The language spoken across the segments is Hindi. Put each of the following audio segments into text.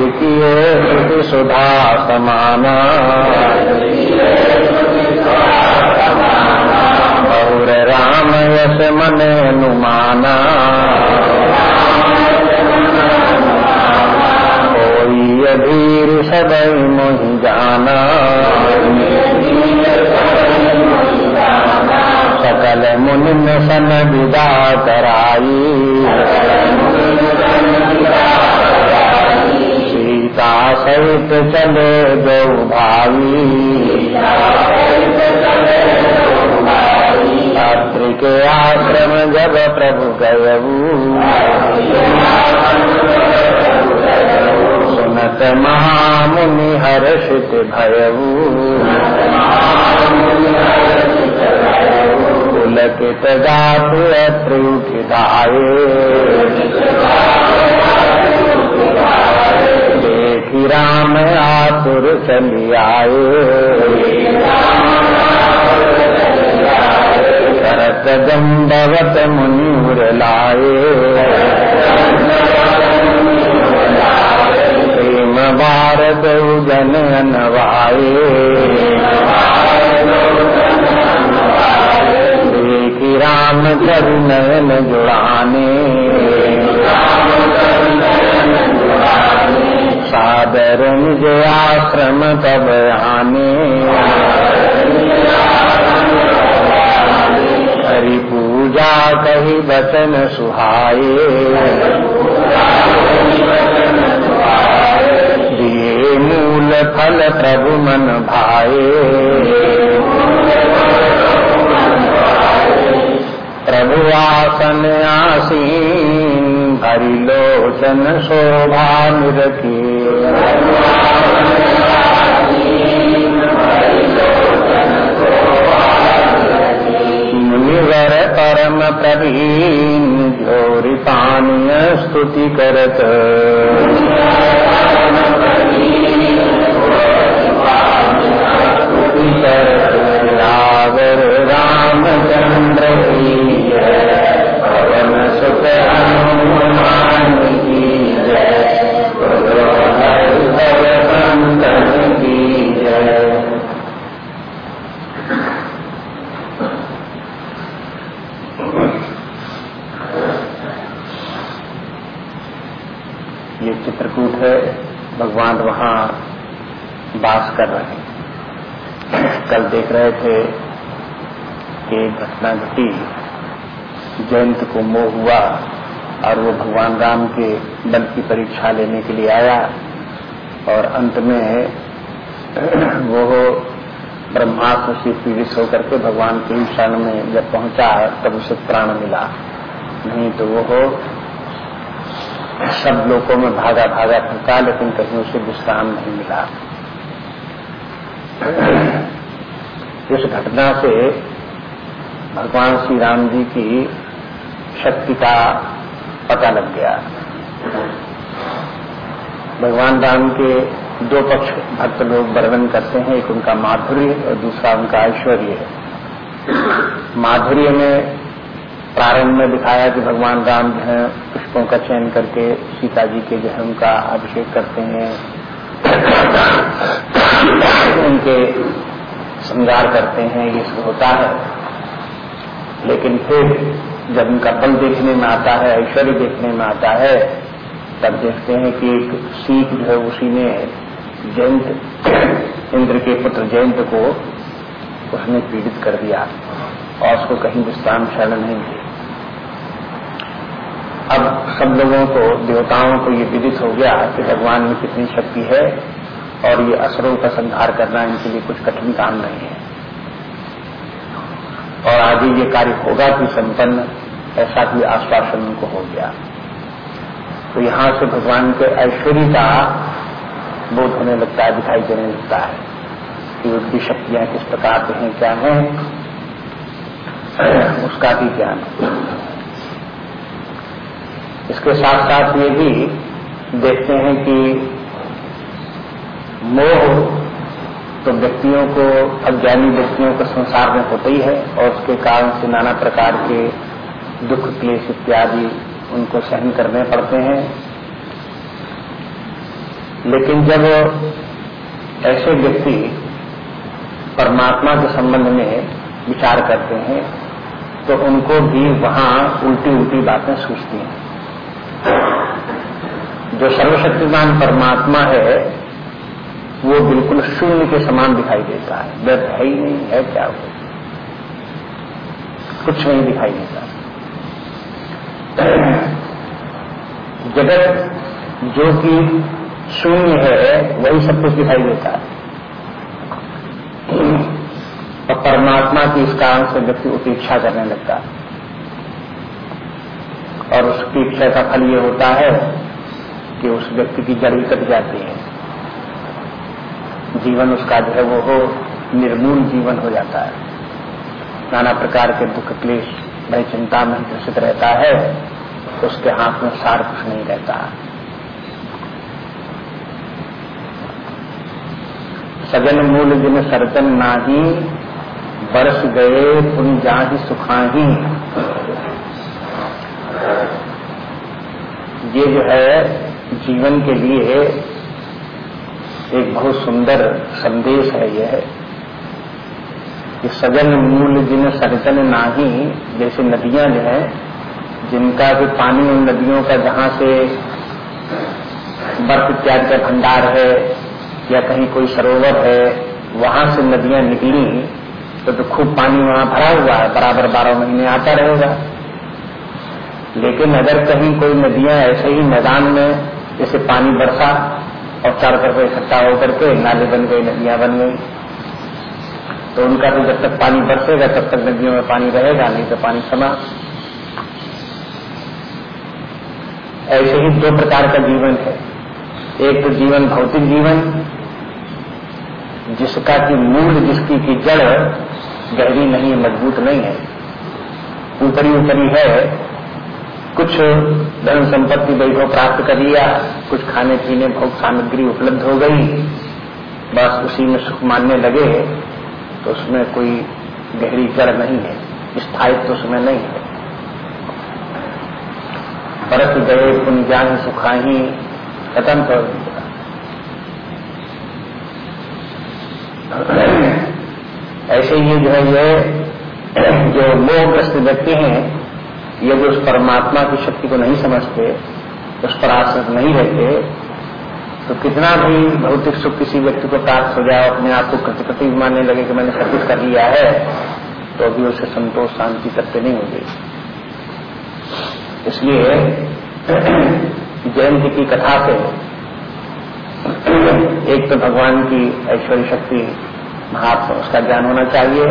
किए श्रुति सुधा समाना। और राम यश मन नुमाना। कोई अधीर सदै मोहि जाना। सकल मुनि सन विदा कराई। सीता सहित चले दो भाई रात्रि के आश्रम जब प्रभु गयऊ सुनत महामुनि हर्षित भयऊ पुलकित गात अत्र उठिदाये देखी राम आतुर चली आए करत दंडवत मुनि उर लाए। प्रेम भारत जन अनवाए। देखी राम चरु नयन जुड़ाने। सादर निज आश्रम तब आने। हरि पूजा कही बचन सुहाए दिए मूल फल प्रभु मन भाए प्रभु आसन आसीन। भरी लोचन शोभा निरखी मुनिवर परम प्रवीण झोरी पानीय स्तुति करत। रावर रामचंद्र की। ये चित्रकूट है, भगवान वहाँ वास कर रहे कल देख रहे थे कि घटना घटी जयंत को मोह हुआ। और वो भगवान राम के बल की परीक्षा लेने के लिए आया। और अंत में वो ब्रह्मास्त्र से पीड़ित होकर के भगवान के शरण में जब पहुँचा, तब उसे प्राण मिला। नहीं तो वो सब लोगों में भागा भागा फिरता लेकिन कहीं उसे विश्राम नहीं मिला। इस घटना से भगवान श्री राम जी की शक्ति का पता लग गया। भगवान राम के दो पक्ष भक्त लोग वर्णन करते हैं, एक उनका माधुर्य और दूसरा उनका ऐश्वर्य। माधुर्य में प्रारंभ में दिखाया कि भगवान राम जो है, पुष्पों का चयन करके सीता जी के जो है, उनका अभिषेक करते हैं। उनके श्रृंगार करते हैं, ये सब होता है। लेकिन फिर जब उनका बल देखने में आता है, ऐश्वर्य देखने में आता है, तब देखते हैं कि एक सीख जो है उसी ने जयंत, इंद्र के पुत्र जयंत को उसने पीड़ित कर दिया और उसको कहीं विश्राम शरण नहीं मिली। अब सब लोगों को, देवताओं को ये विदित हो गया कि भगवान में कितनी शक्ति है और ये असरों का संहार करना इनके लिए कुछ कठिन काम नहीं है। और आगे ये कार्य होगा कि संपन्न, ऐसा भी आश्वासन उनको हो गया। तो यहाँ से भगवान के ऐश्वर्य का बोध होने लगता है, दिखाई देने लगता है कि उनकी शक्तियाँ किस प्रकार से हैं, क्या हैं, उसका भी ज्ञान। इसके साथ साथ ये भी देखते हैं कि मोह तो व्यक्तियों को, अज्ञानी व्यक्तियों को संसार में होता ही है और उसके कारण से नाना प्रकार के दुख, क्लेश इत्यादि उनको सहन करने पड़ते हैं। लेकिन जब ऐसे व्यक्ति परमात्मा के संबंध में विचार करते हैं तो उनको भी वहाँ उल्टी उल्टी बातें सूझती हैं। जो सर्वशक्तिमान परमात्मा है वो बिल्कुल शून्य के समान दिखाई देता है। व्यर्थ है ही नहीं, है क्या वो कुछ नहीं दिखाई देता। जगत जो कि शून्य है वही सब कुछ दिखाई देता है। और परमात्मा की इस कारण से व्यक्ति उपेक्षा करने लगता है। और उसकी इच्छा का फल ये होता है कि उस व्यक्ति की जड़ी कट जाती है। जीवन उसका जो है वो हो, निर्मूल जीवन हो जाता है। नाना प्रकार के दुख, क्लेश, भय, चिंता में ग्रसित रहता है, उसके हाथ में सार कुछ नहीं रहता। सजन मूल जिन सरजन नाही, बरस गए पुन जाही सुखाही। ये जो है जीवन के लिए एक बहुत सुंदर संदेश है यह। कि सजन मूल जिन सरजन नाही जैसे नदियाँ जो है जिनका भी पानी उन नदियों का जहाँ से बर्फ़ इत्यादि का भंडार है या कहीं कोई सरोवर है वहाँ से नदियाँ निकली तो, तो खूब पानी वहाँ भरा हुआ है बराबर बारह महीने आता रहेगा। लेकिन अगर कहीं कोई नदियाँ ऐसे ही मैदान में जैसे पानी बरसा और चारों तरफ़ इकट्ठा होकर के नाले बन गए नदियाँ बन गई। तो उनका भी जब तक पानी बरसेगा, तब तक नदियों में पानी रहेगा, नहीं तो पानी समा। ऐसे ही दो प्रकार का जीवन है। एक तो जीवन भौतिक जीवन, जिसका की मूल, जिसकी की जड़ गहरी नहीं, मज़बूत नहीं है। ऊपरी ऊपरी है, कुछ धन संपत्ति वैभव प्राप्त कर लिया, कुछ खाने पीने, भोग सामग्री उपलब्ध हो गई, बस उसी में सुख मानने लगे तो उसमें कोई गहरी जड़ नहीं है, स्थायित्व तो उसमें नहीं है। परत गए पुण्य सुखाही खत्म कर ऐसे ही जो है ये, जो मोहग्रस्त व्यक्ति हैं ये जो उस परमात्मा की शक्ति को नहीं समझते, उस पर आश्रित नहीं रहते तो कितना भी भौतिक सुख किसी व्यक्ति को प्राप्त हो जाए अपने आप को कृति मानने लगे कि मैंने कुछ कर लिया है तो अभी उसे संतोष, शांति तत्व नहीं होगी इसलिए जयंती की कथा से एक तो भगवान की ऐश्वर्य शक्ति महात्मा, उसका ज्ञान होना चाहिए,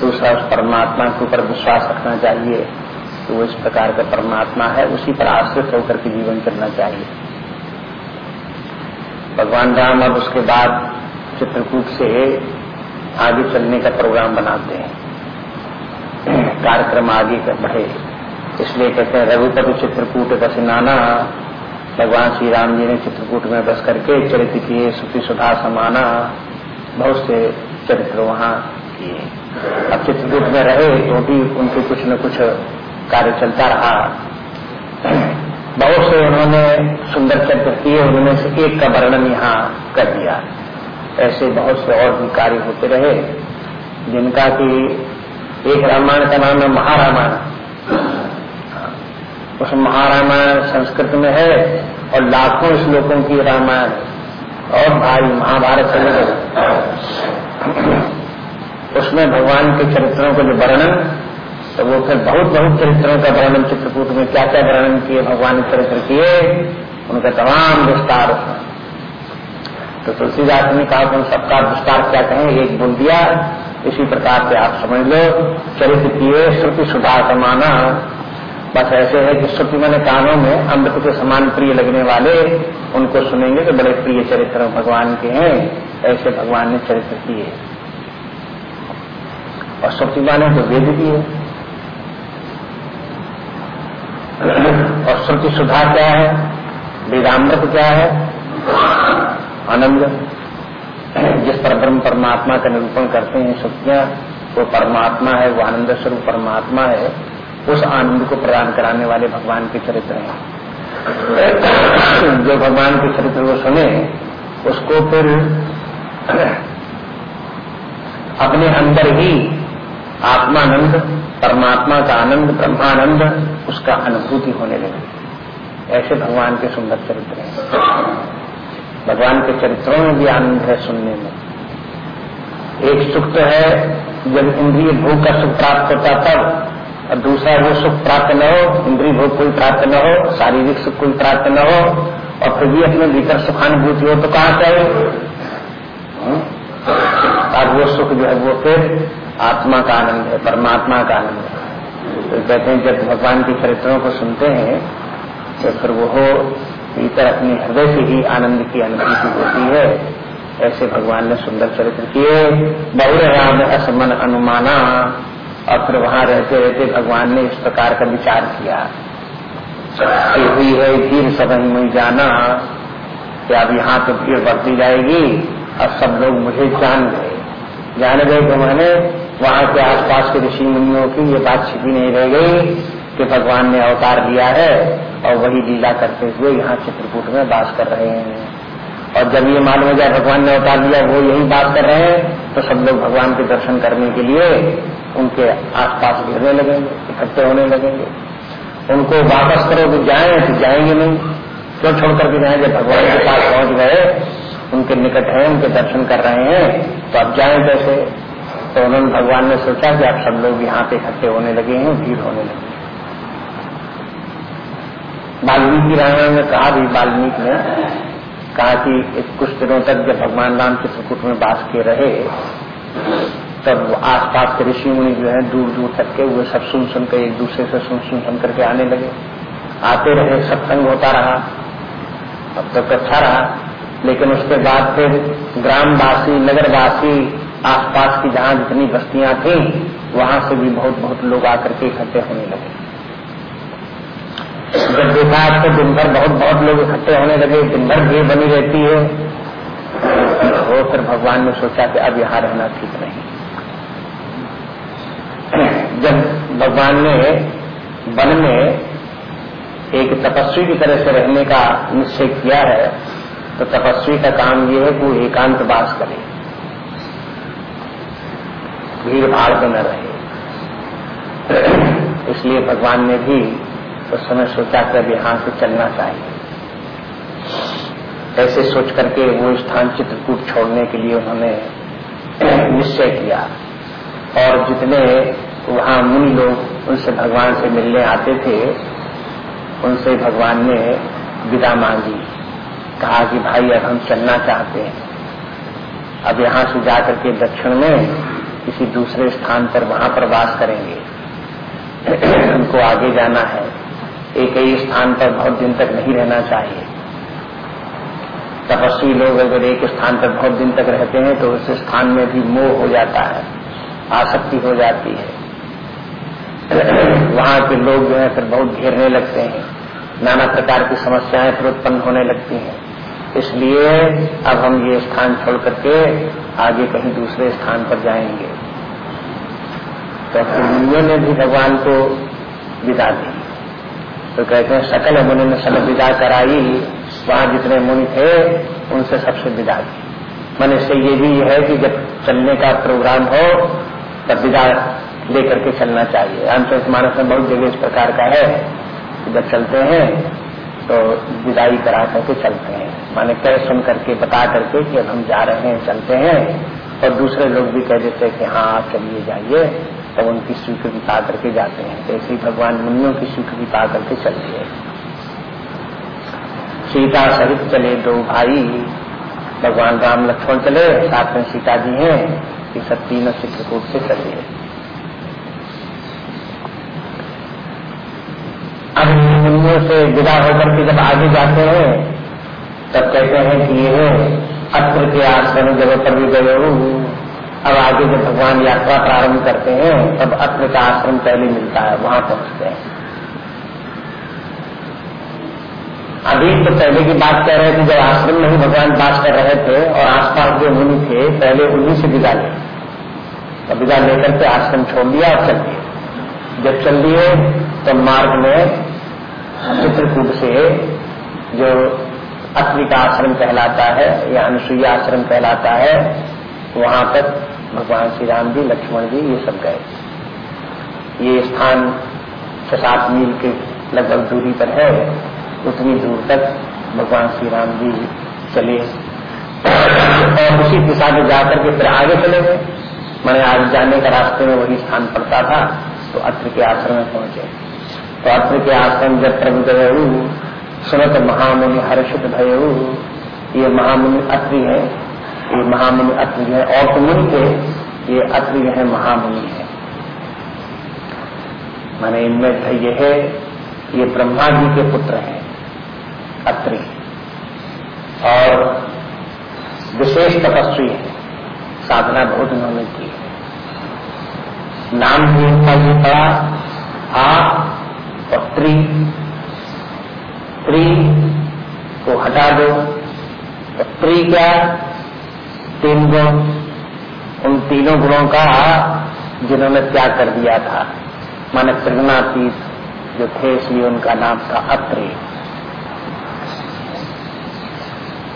दूसरा उस परमात्मा के ऊपर विश्वास रखना चाहिए। तो वो इस प्रकार का परमात्मा है, उसी पर आश्रित होकर के जीवन करना चाहिए। भगवान राम अब उसके बाद चित्रकूट से आगे चलने का प्रोग्राम बनाते हैं। कार्यक्रम आगे कर बढ़े। इसलिए कहते हैं, रघुपति चित्रकूट बस नाना, भगवान श्री राम जी ने चित्रकूट में बस करके चरित्र किए, सुखी सुधा समाना, बहुत से चरित्र वहाँ किए। अब चित्रकूट में रहे तो भी उनके कुछ न कुछ कार्य चलता रहा। बहुत से उन्होंने सुंदर चरित्र किए उनमें से एक का वर्णन यहाँ कर दिया। ऐसे बहुत से और भी कार्य होते रहे, जिनका कि एक रामायण का नाम है महारामायण। उस महारामायण संस्कृत में है और लाखों श्लोकों की रामायण और भाई महाभारत चले उसमें भगवान के चरित्रों को जो वर्णन तो वो फिर बहुत बहुत चरित्रों का वर्णन चित्रकूट में क्या क्या वर्णन किए भगवान ने चरित्र किए, उनका तमाम विस्तार। तो तुलसीदास ने कहा उन सबका विस्तार क्या कहें एक बोल दिया। इसी प्रकार से आप समझ लो, चरित्र किए, श्रुति सुधा समाना बस ऐसे है कि श्रुति मैंने कानों में, अमृत के समान प्रिय लगने वाले, उनको सुनेंगे तो बड़े प्रिय चरित्र भगवान के हैं। ऐसे भगवान ने चरित्र किए। और श्रुति माने तो वेद भी है और श्रुति सुधा क्या है? वेदामृत क्या है? आनंद। जिस पर ब्रह्म परमात्मा का निरूपण करते हैं श्रुतियाँ, वो परमात्मा है, वो आनंद स्वरूप परमात्मा है, उस आनंद को प्रदान कराने वाले भगवान के चरित्र हैं। जो भगवान के चरित्र को सुने, उसको फिर अपने अंदर ही आत्मानंद, परमात्मा का आनंद, ब्रह्मानंद उसका अनुभूति होने लगे। ऐसे भगवान के सुंदर चरित्र हैं। भगवान के चरित्रों में भी आनंद है सुनने में। एक सुख तो है, जब इंद्रिय भोग का सुख प्राप्त होता तब, और दूसरा वो सुख प्राप्त न हो, इंद्रिय भोग कोई प्राप्त न हो, शारीरिक सुख कोई प्राप्त न हो, और फिर भी अपने भीतर सुखानुभूति हो तो कहाँ से हम्म? अब वो सुख जो है, वो फिर आत्मा का आनंद है, परमात्मा का आनंद है। तो कहते हैं, जब भगवान के चरित्रों को सुनते हैं तो फिर वो भीतर अपने हृदय से ही आनंद की अनुभूति होती है। ऐसे भगवान ने सुंदर चरित्र किए। बहु राम असमन अनुमाना। और फिर वहाँ रहते रहते भगवान ने इस प्रकार का विचार किया। हुई है, धीर सदन ही जाना। कि अब यहाँ तो भीड़ बढ़ती जाएगी। अब सब लोग मुझे जान गए। जान गए तो मैंने वहाँ के आसपास के ऋषि मुनियों की ये बात छिपी नहीं रह गई कि भगवान ने अवतार लिया है और वही लीला करते हुए यहाँ चित्रकूट में बास कर रहे हैं। और जब ये मालूम हो जाए भगवान ने अवतार लिया, वो यही बात कर रहे हैं तो सब लोग भगवान के दर्शन करने के लिए उनके आसपास घिरने लगेंगे, इकट्ठे होने लगेंगे। उनको वापस करो तो जाए तो जाएँगे नहीं। क्यों छोड़ करके जाए? जब भगवान के पास पहुँच गए, उनके निकट है, उनके दर्शन कर रहे हैं तो अब जाए कैसे? तो उन्होंने भगवान ने सोचा कि आप सब लोग यहाँ पे इकट्ठे होने लगे हैं, भीड़ होने लगे वाल्मीकि रामायण में कहा भी, वाल्मीकि ने कहा कि कुछ दिनों तक जब भगवान राम के चित्रकूट में बास के रहे, तब आसपास के ऋषि मुनि जो है दूर दूर तक के वो सब सुन सुन कर एक दूसरे से सुन सुन सुन करके आने लगे। आते रहे, सत्संग होता रहा, अब तक तो अच्छा रहा। लेकिन उसके बाद फिर ग्रामवासी, नगरवासी आसपास की जहाँ जितनी बस्तियाँ थी, वहाँ से भी बहुत बहुत लोग आकर के इकट्ठे होने लगे। जब देखा तो दिन भर बहुत बहुत लोग इकट्ठे होने लगे, दिन भर भीड़ बनी रहती है। वो फिर भगवान ने सोचा कि अब यहाँ रहना ठीक नहीं। जब भगवान ने वन में एक तपस्वी की तरह से रहने का निश्चय किया है तो तपस्वी का काम ये है कि वो एकांत वास करे। भीड़ भाड़ में न रहे। इसलिए भगवान ने भी उस समय सोचा कि अब यहाँ से चलना चाहिए। ऐसे सोच करके वो स्थान चित्रकूट छोड़ने के लिए उन्होंने निश्चय किया। और जितने वहाँ मुनि लोग उनसे भगवान से मिलने आते थे, उनसे भगवान ने विदा मांगी। कहा कि भाई, अब हम चलना चाहते हैं। अब यहाँ से जाकर के दक्षिण में किसी दूसरे स्थान पर वहाँ पर वास करेंगे। उनको आगे जाना है। एक ही स्थान पर बहुत दिन तक नहीं रहना चाहिए। तपस्वी लोग अगर एक स्थान पर बहुत दिन तक रहते हैं तो उस स्थान में भी मोह हो जाता है, आसक्ति हो जाती है। वहाँ के लोग जो है, फिर बहुत घेरने लगते हैं। नाना प्रकार की समस्याएँ फिर उत्पन्न होने लगती हैं। इसलिए अब हम ये स्थान छोड़ करके आगे कहीं दूसरे स्थान पर जाएँगे। तो मुनियों ने भी भगवान को विदा दी। तो कहते हैं, सकल मुनि ने सब विदा कराई, वहाँ जितने मुनि थे, उनसे सबसे विदा की। मन इससे ये भी है कि जब चलने का प्रोग्राम हो, तब विदा लेकर के चलना चाहिए। रामचरित मानस में बहुत जगह इस प्रकार का है जब चलते हैं तो विदाई करा करके चलते हैं। माने कह सुन करके, बता करके कि अब हम जा रहे हैं, चलते हैं। और दूसरे लोग भी कह देते हैं कि हाँ आप चलिए जाइए। तब उनकी स्वीकृति पा करके जाते हैं। तो ऐसे ही भगवान मुनियों की स्वीकृति पा करके चलते हैं। सीता सहित चले दो भाई। भगवान राम लक्ष्मण चले। साथ में सीता जी हैं ये सब तीनों चित्रकूट से चलिए अब मुनियों से विदा होकर के जब आगे जाते हैं, तब कहते हैं कि ये अत्र के आश्रम जगह पर भी गए अब आगे जब भगवान यात्रा प्रारंभ करते हैं, तब अत्र का आश्रम पहले मिलता है, वहाँ पहुँचते हैं। अभी तो पहले की बात कह रहे थे जब आश्रम में ही भगवान बात कर रहे थे और आसपास जो मुनि थे, पहले उन्हीं से विदा ले। तो विदा लेकर के आश्रम छोड़ दिया और चल दिए। जब चल दिए तो मार्ग में चित्रकूट से जो अत्रि का आश्रम कहलाता है या अनुसुईया आश्रम कहलाता है, वहाँ तक भगवान श्री राम जी, लक्ष्मण जी, ये सब गए। ये स्थान छह सात मील के लगभग दूरी पर है, उतनी दूर तक भगवान श्री राम जी चले। और उसी दिशा में जाकर के फिर आगे चले गए। मैंने आगे जाने का रास्ते में वही स्थान पड़ता था तो अत्र के आश्रम में पहुँचे। अत्र के आश्रम जब प्रभु गए सुनत महामुनि हर्षित भय ये महामुनि अत्रि है, ये महामुनि अत्रि है, और तो मुनि थे ये अत्रि है, महामुनि है। मैंने इनमें धैर्य है, ये ब्रह्मा जी के पुत्र हैं, अत्रि। और विशेष तपस्वी है, साधना बहुत उन्होंने की है। नाम भी उनका ये पड़ा आ और त्रि त्रि को हटा दो। तो त्रि क्या? तीन गुण। उन तीनों गुणों का जिन्होंने त्याग कर दिया था। माने त्रिगुणातीत जो थे, इसलिए उनका नाम था अत्रि।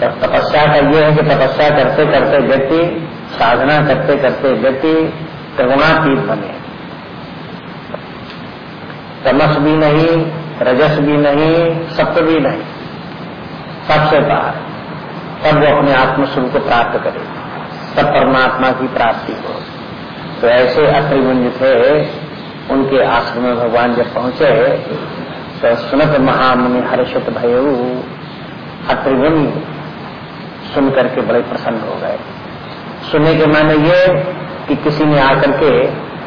तो तपस्या का यह है कि तपस्या करते करते व्यक्ति, साधना करते करते व्यक्ति त्रिगुणातीत बने। तमस भी नहीं, रजस भी नहीं सत्य भी नहीं। सबसे बाहर। तब वो अपने आत्मस्वरूप को प्राप्त करे। तब परमात्मा की प्राप्ति हो। तो ऐसे अत्रिमुंज थे, उनके आश्रम में भगवान जब पहुँचे तो सुनत महामुनि हर्षित भयऊ। अत्रिमुनि सुन करके बड़े प्रसन्न हो गए। सुनने के माने ये कि किसी ने आकर के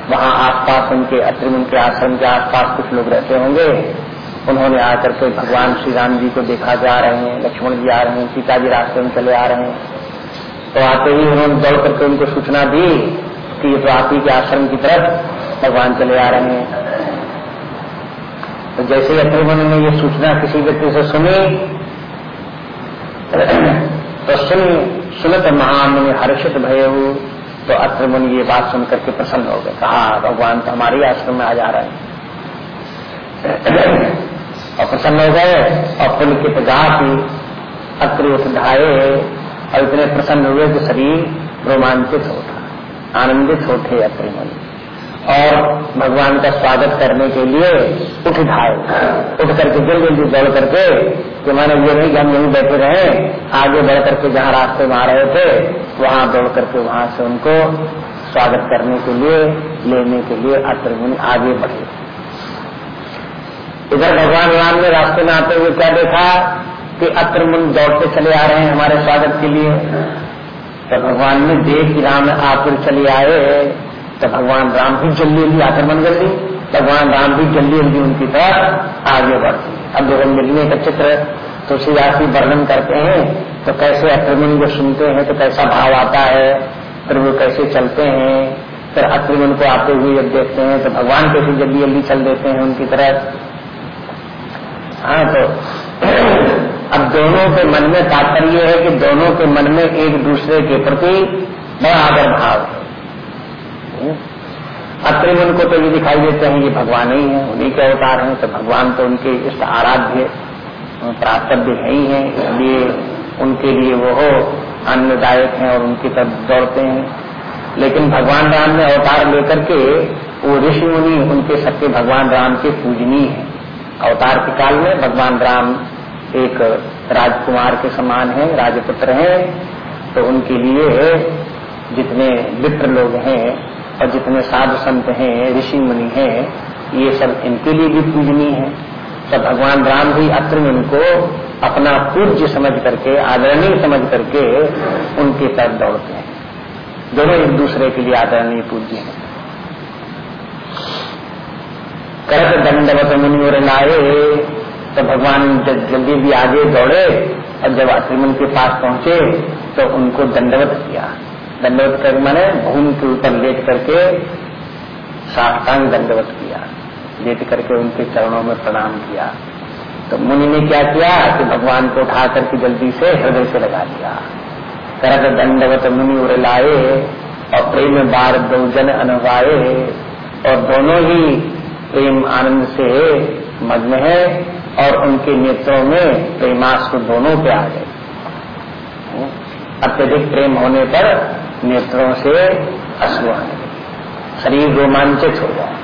वहाँ आसपास उनके अत्रिम के आश्रम के आसपास कुछ लोग रहते होंगे। उन्होंने आकर के भगवान श्री राम जी को देखा जा रहे हैं, लक्ष्मण जी आ रहे हैं, सीता जी रास्ते में चले आ रहे हैं। तो आते ही उन्होंने दौड़ करके उनको सूचना दी कि ये तो आप ही के आश्रम की तरफ़ भगवान चले आ रहे हैं। तो जैसे ही ने ये सूचना किसी व्यक्ति से सुनी तो सुन, सुनत महामुनि हर्षित भय तो अत्र मुनि ये बात सुन करके प्रसन्न हो गए। कहा भगवान तो हमारे आश्रम में आ जा रहे हैं। और प्रसन्न हो गए, और पुल पुलकित गाती अत्र उठाए और इतने प्रसन्न हुए कि शरीर रोमांचित होता, आनंदित होते अत्र मुनि और भगवान का स्वागत करने के लिए उठ धाए उठ करके जल्दी जल्दी दौड़ करके कि मैंने ये नहीं कि हम यहीं बैठे रहे, आगे बढ़ करके जहाँ रास्ते में आ रहे थे, वहाँ दौड़ करके वहाँ से उनको स्वागत करने के लिए, लेने के लिए अत्रमुनि आगे बढ़े। इधर भगवान राम ने रास्ते में आते हुए क्या देखा कि अत्रमुनि दौड़ते चले आ रहे हैं हमारे स्वागत के लिए। तो भगवान ने देख राम आकर चले आए तो भगवान राम भी जल्दी जल्दी आक्रमण कर दी भगवान राम भी जल्दी जल्दी उनकी तरफ़ आगे बढ़ती अब जब मिलने का चित्र तुलसीदास जी वर्णन करते हैं तो कैसे अक्रमण को सुनते हैं तो कैसा भाव आता है, फिर वो कैसे चलते हैं, फिर अक्रमण को आते हुए जब देखते हैं तो भगवान कैसे जल्दी जल्दी चल देते हैं उनकी तरफ़ हाँ तो अब दोनों के मन में तात्पर्य है कि दोनों के मन में एक दूसरे के प्रति बड़ा आदर भाव है। अत्रिमुन को तो ये दिखाई देते हैं ये भगवान ही है, उन्हीं के अवतार हैं तो भगवान तो उनके इष्ट आराध्य प्राप्तव्य है ही है, इसलिए उनके लिए वो हो, अन्नदायक हैं और उनकी तरफ़ दौड़ते हैं। लेकिन भगवान राम ने अवतार लेकर के, वो ऋषि मुनि, उनके सत्य भगवान राम के पूजनीय है। अवतार के काल में भगवान राम एक राजकुमार के समान है, राजपुत्र हैं तो उनके लिए जितने मित्र लोग हैं और जितने साधु संत हैं, ऋषि मुनि हैं, ये सब इनके लिए भी पूजनीय है। तो भगवान राम भी अत्र में उनको अपना पूज्य समझ करके, आदरणीय समझ करके उनके तरफ़ दौड़ते हैं। दोनों एक दूसरे के लिए आदरणीय पूज्य हैं। करत दंडवत मुनि और लाए तो भगवान जल्दी भी आगे दौड़े और जब अत्रिमन के पास पहुँचे तो उनको दंडवत किया। दंडवत कर मैंने भूमि के ऊपर लेट करके साष्टांग दंडवत किया। लेट करके उनके चरणों में प्रणाम किया। तो मुनि ने क्या किया कि भगवान को उठा करके जल्दी से हृदय से लगा दिया। करत दंडवत मुनि उड़ लाए और प्रेम बार दो जन अनुवाए और दोनों ही प्रेम आनंद से मग्न है और उनके नेत्रों में प्रेमास्त्र दोनों पे आ गए। अत्यधिक प्रेम होने पर नेत्रों से अश्रु शरीर रोमांचित हो जाए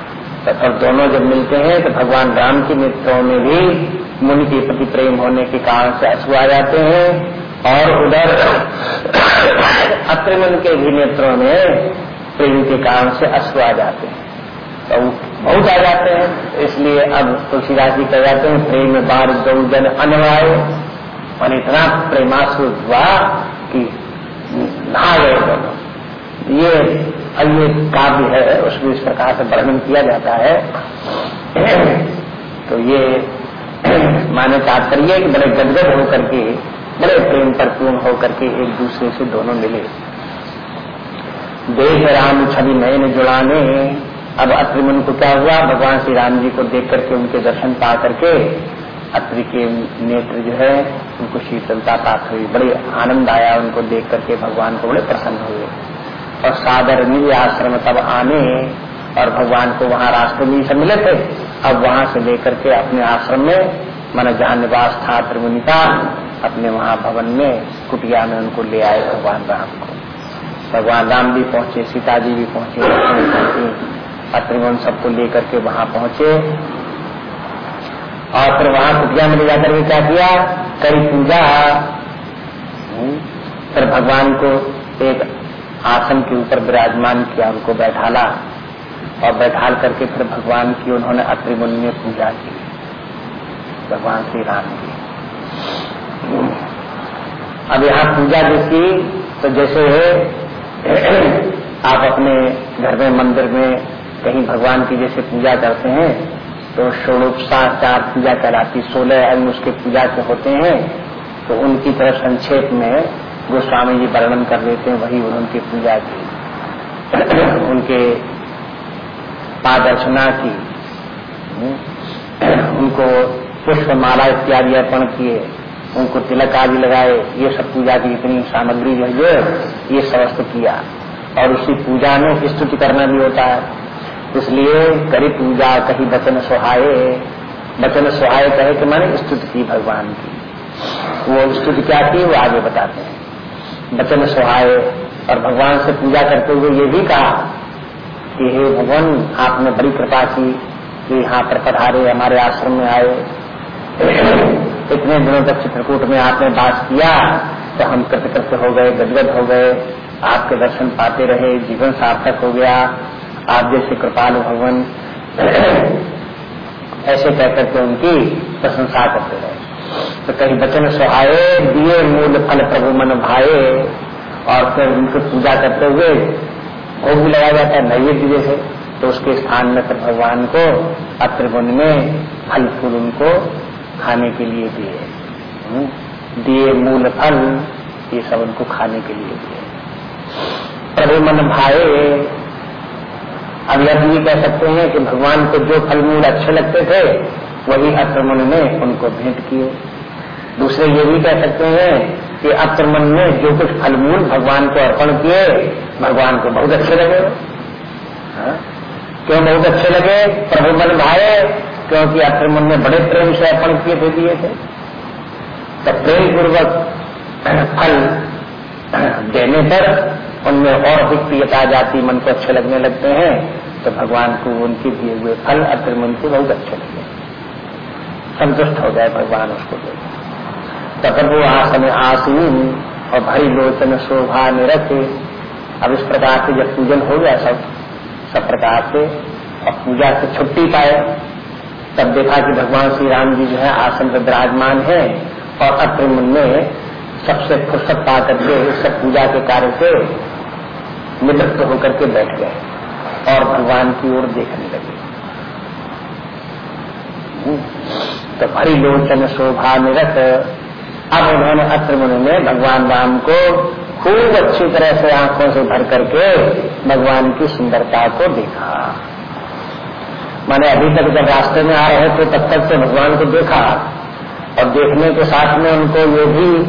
तो तब दोनों जब मिलते हैं तो भगवान राम के नेत्रों में भी मुनि के प्रति प्रेम होने के कारण से अश्रु आ जाते हैं, और उधर अत्रमन के भी नेत्रों में प्रेम के कारण से अश्रु आ जाते हैं। तो बहुत आ जाते हैं। इसलिए अब तुलसीदास जी कह जाते हैं, प्रेम बार दो जन अनवाय। और इतना प्रेमाश्रु हुआ कि नहा गए ये ये काव्य है, उसमें इस प्रकार से वर्णन किया जाता है। तो ये माने तात्पर्य कि बड़े गदगद होकर के, बड़े प्रेम पर पूर्ण होकर के एक दूसरे से दोनों मिले। देख राम छवि नयन जुड़ाने, अब अत्रिमुन को क्या हुआ? भगवान श्री राम जी को देख करके उनके दर्शन पा करके अत्रि के नेत्र जो है, उनको शीतलता प्राप्त हुई बड़े आनंद आया, उनको देख करके भगवान को बड़े प्रसन्न हुए। और सादर निज आश्रम तब आने और भगवान को वहाँ रास्ते में सब मिले थे। अब वहाँ से लेकर के अपने आश्रम में मन जहाँ निवास था त्रिमुनि का अपने वहाँ भवन में, कुटिया में उनको ले आए भगवान राम को। भगवान राम भी पहुँचे सीता जी भी पहुँचे अत्रिमुन सबको लेकर के वहाँ पहुँचे। और फिर वहाँ कुटिया में ले जाकर के क्या किया करी पूजा। हम्म, फिर भगवान को एक आसन के ऊपर विराजमान किया उनको बैठाला। और बैठाल करके फिर भगवान की उन्होंने अत्रिमुनि में पूजा की। भगवान श्री राम की अब यहाँ पूजा की तो जैसे है आप अपने घर में मंदिर में कहीं भगवान की जैसे पूजा करते हैं तो षोड़ोपचार पूजा कहलाती सोलह अंग उसके पूजा के होते हैं तो उनकी तरफ़ संक्षेप में गोस्वामी जी वर्णन कर देते हैं, वही उनकी पूजा की। उनके पादर्शना की, उनको पुष्प माला इत्यादि अर्पण किए, उनको तिलक आदि लगाए, ये सब पूजा की इतनी सामग्री जो है, ये समस्त किया। और उसी पूजा में स्तुति करना भी होता है। इसलिए करी पूजा, कहीं वचन सुहाये। वचन सुहाये कहे कि मैंने स्तुति की भगवान की। वो स्तुति क्या की? वो आगे बताते हैं। वचन सुहाये और भगवान से पूजा करते हुए ये भी कहा कि हे भगवान आपने बड़ी कृपा की कि यहाँ पर पधारे, हमारे आश्रम में आए। इतने दिनों तक चित्रकूट में आपने बास किया तो हम कृतकृत हो गए गदगद हो गए। आपके दर्शन पाते रहे, जीवन सार्थक हो गया। आप जैसे कृपालु भगवान ऐसे कहकर के उनकी प्रशंसा करते रहे। तो कहीं बचन सुहाये दिए मूल फल प्रभु मन भाए और फिर उनकी पूजा करते हुए भोग भी लगाया जाता है नैवेद्य जैसे। तो उसके स्थान में फिर भगवान को अत्रिगुण में फल फूल उनको खाने के लिए दिए। हम्म, दिए मूल फल ये सब उनको खाने के लिए दिए। प्रभु मन भाए अब यह भी कह सकते हैं कि भगवान को जो फल मूल अच्छे लगते थे, वही अत्रमन ने उनको भेंट किए। दूसरे ये भी कह सकते हैं कि अत्रमन ने जो कुछ फल मूल भगवान को अर्पण किए, भगवान को बहुत अच्छे लगे। हाँ? क्यों बहुत अच्छे लगे? प्रभु मन भाए, क्योंकि अत्रमन ने बड़े प्रेम से अर्पण किए थे, दिए थे। तो प्रेम पूर्वक फल देने पर उनमें और अधिक प्रियता जाती, मन को अच्छे लगने लगते हैं तो भगवान को उनके दिए हुए फल अत्रमन के बहुत अच्छे लगे संतुष्ट हो जाए भगवान उसको तब वो आसन आसीन और भरी लोचन शोभा निरखे। अब इस प्रकार से जब पूजन हो गया सब सब प्रकार से, और पूजा से छुट्टी पाए, तब देखा कि भगवान श्री राम जी जो है आसन पर विराजमान है, और अत्र ने सबसे फुर्सत पा करके सब पूजा के कार्य से निवृत्त होकर के बैठ गए और भगवान की ओर देखने लगे। तो भरी लोचन शोभा निरत। अब उन्होंने अत्र ने भगवान राम को खूब अच्छी तरह से आँखों से भर करके भगवान की सुंदरता को देखा। मैंने अभी तक जब रास्ते में आ रहे थे, तब तक से भगवान को देखा। और देखने के साथ में उनको ये भी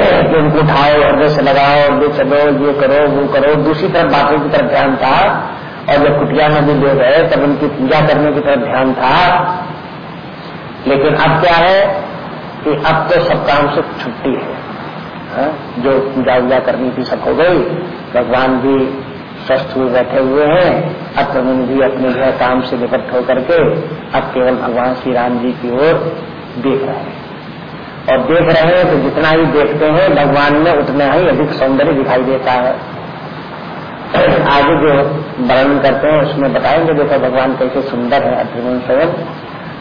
कि उनको उठाओ हृदय से लगाओ ये चलो ये करो, वो करो। दूसरी तरफ़ बातों की तरफ़ ध्यान था और जब कुटिया नदी ले गए, तब उनकी पूजा करने की तरफ़ ध्यान था। लेकिन अब क्या है कि अब तो सब काम से छुट्टी है। हा? जो पूजा वूजा करनी थी सब हो गई। भगवान भी स्वस्थ हुए, बैठे हुए हैं। अब तो भी अपने जो काम से निपट होकर के अब केवल भगवान श्री राम जी की ओर देख रहे हैं। और देख रहे हैं तो जितना ही देखते हैं, भगवान में उतना ही अधिक सौंदर्य दिखाई देता है। आगे जो वर्णन करते हैं, उसमें बताएँगे, देखो भगवान कैसे सुंदर है अत्रिमुन स्वयं।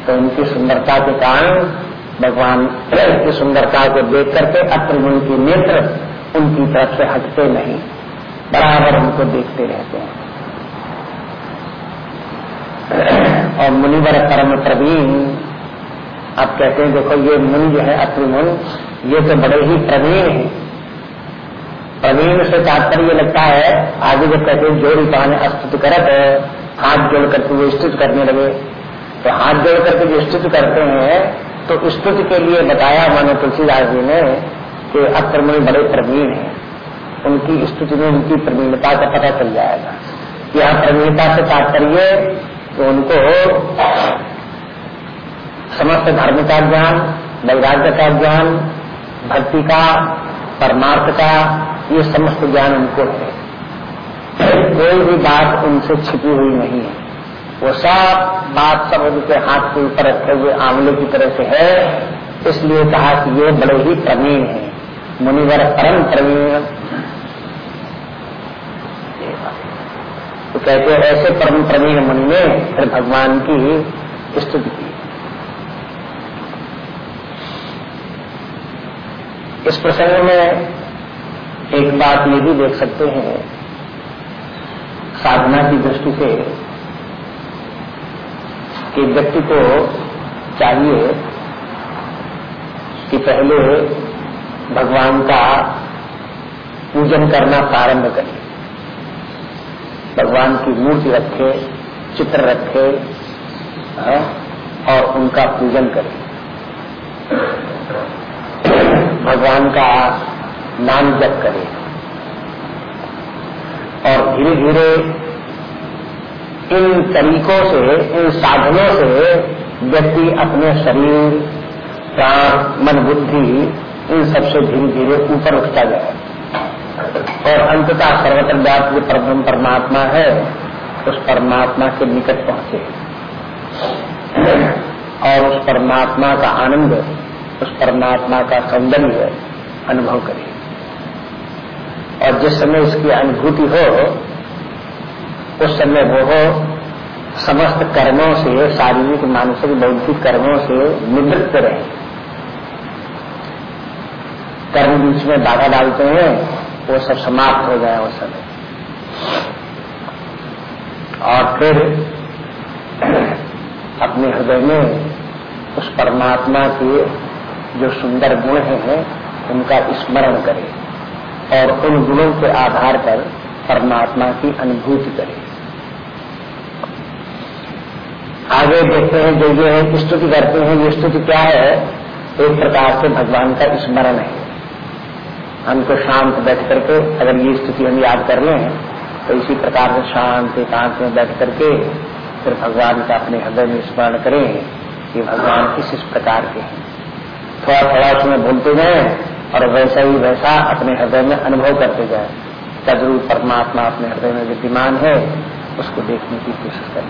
तो उनकी सुंदरता के कारण, भगवान की सुंदरता को देख करके अत्रिमुन की नेत्र उनकी तरफ़ से हटते नहीं, बराबर उनको देखते रहते हैं। और मुनिवर परम प्रवीण आप कहते हैं, देखो, ये मुनि जो है अत्रि मुनि ये तो बड़े ही प्रवीण है। प्रवीण से तात्पर्य लगता है आगे जब कहते हैं, जोड़ी पाने अस्तुत करत है, हाथ जोड़ करके वो स्तुत करने लगे। तो हाथ जोड़ करके जो स्तुत करते हैं तो स्तुति के लिए बताया मानो तुलसीदास जी ने कि अत्र मुनि बड़े प्रवीण है। उनकी स्तुति में उनकी प्रवीणता का पता चल जाएगा। यहाँ प्रवीणता से तात्पर्य तो उनको समस्त धर्म का ज्ञान वैराग्य का ज्ञान, भक्ति का, परमार्थ का, ये समस्त ज्ञान उनको है। कोई भी बात उनसे छिपी हुई नहीं है। वो सब बात सब उनके हाथ के ऊपर रखे हुए आंवले की तरह से है। इसलिए कहा कि ये बड़े ही प्रवीण है। मुनिवर परम प्रवीण। तो कहते ऐसे परम प्रवीण मुनि ने फिर भगवान की स्तुति की। इस प्रसंग में एक बात ये भी देख सकते हैं। साधना की दृष्टि से कि व्यक्ति को चाहिए कि पहले भगवान का पूजन करना प्रारंभ करें। भगवान की मूर्ति रखे चित्र रखे हाँ, और उनका पूजन करें। भगवान का नाम जप करे। और धीरे धीरे इन तरीकों से, इन साधनों से व्यक्ति अपने शरीर, प्राण, मन, बुद्धि इन सबसे धीरे धीरे ऊपर उठता जाए और अंततः सर्वत्र व्याप्त जो परम परमात्मा है, उस परमात्मा के निकट पहुँचे। और उस परमात्मा का आनंद उस परमात्मा का सौंदर्य अनुभव करें और जिस समय उसकी अनुभूति हो, उस समय वो हो, समस्त कर्मों से, शारीरिक, मानसिक, बौद्धिक कर्मों से निवृत्त रहे। कर्म बीच में बाधा डालते हैं, वो सब समाप्त हो जाए उस समय। और फिर अपने हृदय में उस परमात्मा के जो सुंदर गुण हैं उनका स्मरण करें और उन गुणों के आधार पर परमात्मा की अनुभूति करें। आगे देखते हैं जो ये है स्तुति करते हैं, ये स्तुति क्या है? एक प्रकार से भगवान का स्मरण है। हमको शांत बैठ करके अगर ये स्तुति हम याद कर लें तो इसी प्रकार से शांत एकांत में बैठ करके फिर भगवान का अपने हृदय में स्मरण करें कि भगवान किस इस प्रकार के हैं। थोड़ा थोड़ा उसमें भूलते जाए और वैसा ही वैसा अपने हृदय में अनुभव करते जाए। तदरू परमात्मा अपने हृदय में विद्यमान है, उसको देखने की कोशिश करें।